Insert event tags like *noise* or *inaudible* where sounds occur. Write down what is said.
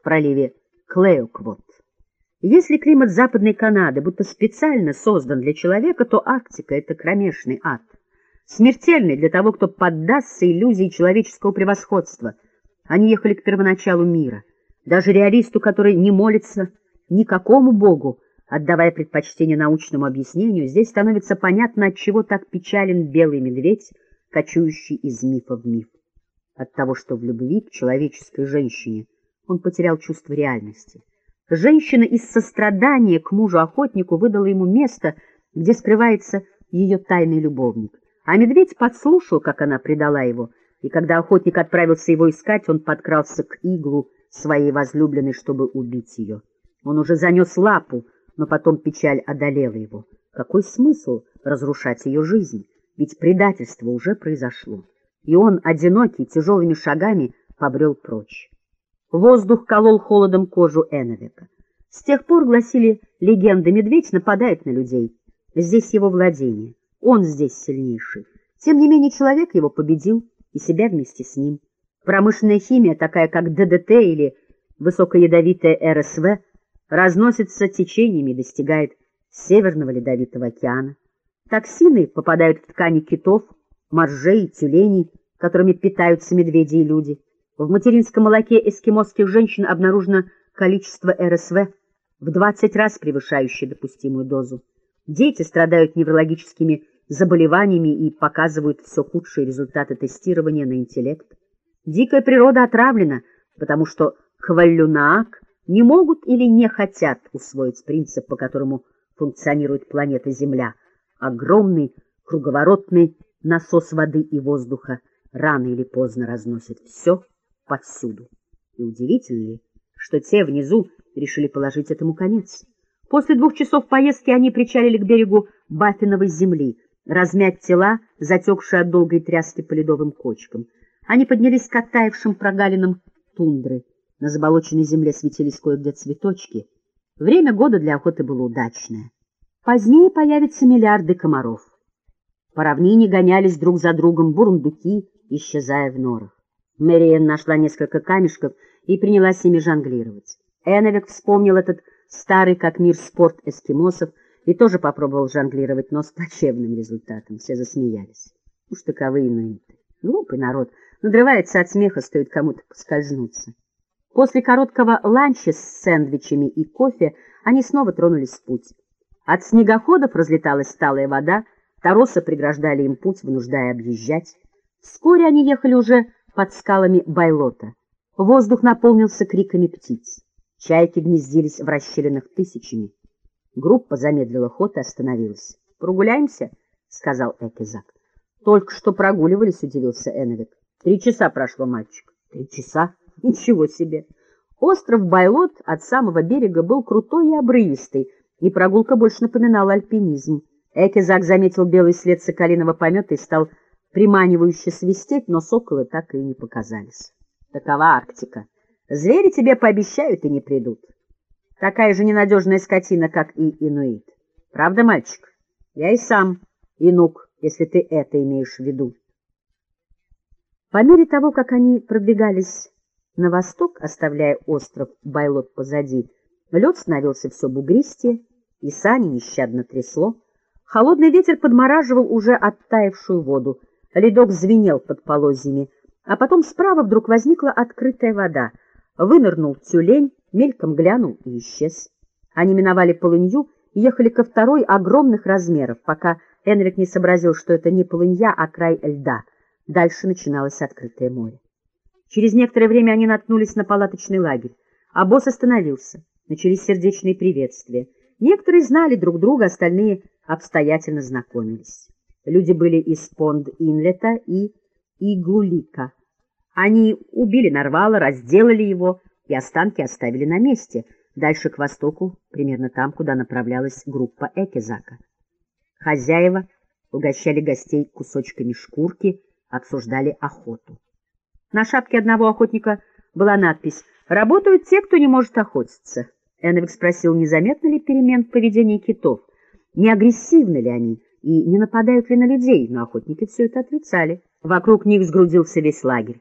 в проливе Клеоквот. Если климат Западной Канады будто специально создан для человека, то Арктика — это кромешный ад, смертельный для того, кто поддастся иллюзии человеческого превосходства. Они ехали к первоначалу мира. Даже реалисту, который не молится никакому богу, отдавая предпочтение научному объяснению, здесь становится понятно, от чего так печален белый медведь, кочующий из мифа в миф. От того, что в любви к человеческой женщине он потерял чувство реальности. Женщина из сострадания к мужу-охотнику выдала ему место, где скрывается ее тайный любовник. А медведь подслушал, как она предала его, и когда охотник отправился его искать, он подкрался к иглу своей возлюбленной, чтобы убить ее. Он уже занес лапу, но потом печаль одолела его. Какой смысл разрушать ее жизнь? Ведь предательство уже произошло. И он, одинокий, тяжелыми шагами побрел прочь. Воздух колол холодом кожу Эновика. С тех пор, гласили легенды, медведь нападает на людей. Здесь его владение. Он здесь сильнейший. Тем не менее, человек его победил, и себя вместе с ним. Промышленная химия, такая как ДДТ или высокоядовитая РСВ, разносится течениями и достигает Северного Ледовитого океана. Токсины попадают в ткани китов, моржей, тюленей, которыми питаются медведи и люди. В материнском молоке эскимосских женщин обнаружено количество РСВ в 20 раз превышающее допустимую дозу. Дети страдают неврологическими заболеваниями и показывают все худшие результаты тестирования на интеллект. Дикая природа отравлена, потому что Кваллюнаак не могут или не хотят усвоить принцип, по которому функционирует планета Земля, огромный круговоротный насос воды и воздуха рано или поздно разносит все повсюду. И удивительно ли, что те внизу решили положить этому конец. После двух часов поездки они причалили к берегу Баффиновой земли, размять тела, затекшие от долгой тряски по ледовым кочкам. Они поднялись к оттаившим прогалинам тундры. На заболоченной земле светились кое-где цветочки. Время года для охоты было удачное. Позднее появятся миллиарды комаров. По равнине гонялись друг за другом бурундуки, исчезая в норах. Мэриэн нашла несколько камешков и принялась ими жонглировать. Эновик вспомнил этот старый как мир спорт эскимосов и тоже попробовал жонглировать, но с плачевным результатом. Все засмеялись. Уж таковы инуиты. Глупый народ. Надрывается от смеха, стоит кому-то поскользнуться. После короткого ланча с сэндвичами и кофе они снова тронулись в путь. От снегоходов разлеталась сталая вода, торосы преграждали им путь, вынуждая объезжать. Вскоре они ехали уже под скалами Байлота. Воздух наполнился криками птиц. Чайки гнездились в расщелинах тысячами. Группа замедлила ход и остановилась. — Прогуляемся? — сказал Экизак. — Только что прогуливались, — удивился Эновик. — Три часа прошло, мальчик. — Три часа? *laughs* Ничего себе! Остров Байлот от самого берега был крутой и обрывистый, и прогулка больше напоминала альпинизм. Экизак заметил белый след соколиного помета и стал приманивающе свистеть, но соколы так и не показались. Такова Арктика. Звери тебе пообещают и не придут. Такая же ненадежная скотина, как и инуит. Правда, мальчик? Я и сам инук, если ты это имеешь в виду. По мере того, как они продвигались на восток, оставляя остров Байлот позади, лед становился все бугристее, и сани нещадно трясло. Холодный ветер подмораживал уже оттаившую воду, Ледок звенел под полозьями, а потом справа вдруг возникла открытая вода. Вынырнул тюлень, мельком глянул и исчез. Они миновали полынью и ехали ко второй огромных размеров, пока Энрик не сообразил, что это не полынья, а край льда. Дальше начиналось открытое море. Через некоторое время они наткнулись на палаточный лагерь. А босс остановился. Начались сердечные приветствия. Некоторые знали друг друга, остальные обстоятельно знакомились. Люди были из Понд-Инлета и Иглулика. Они убили Нарвала, разделали его и останки оставили на месте, дальше к востоку, примерно там, куда направлялась группа Экизака. Хозяева угощали гостей кусочками шкурки, обсуждали охоту. На шапке одного охотника была надпись «Работают те, кто не может охотиться». Эновик спросил, незаметно ли перемен в поведении китов, не агрессивны ли они, и не нападают ли на людей, но охотники все это отрицали. Вокруг них сгрудился весь лагерь.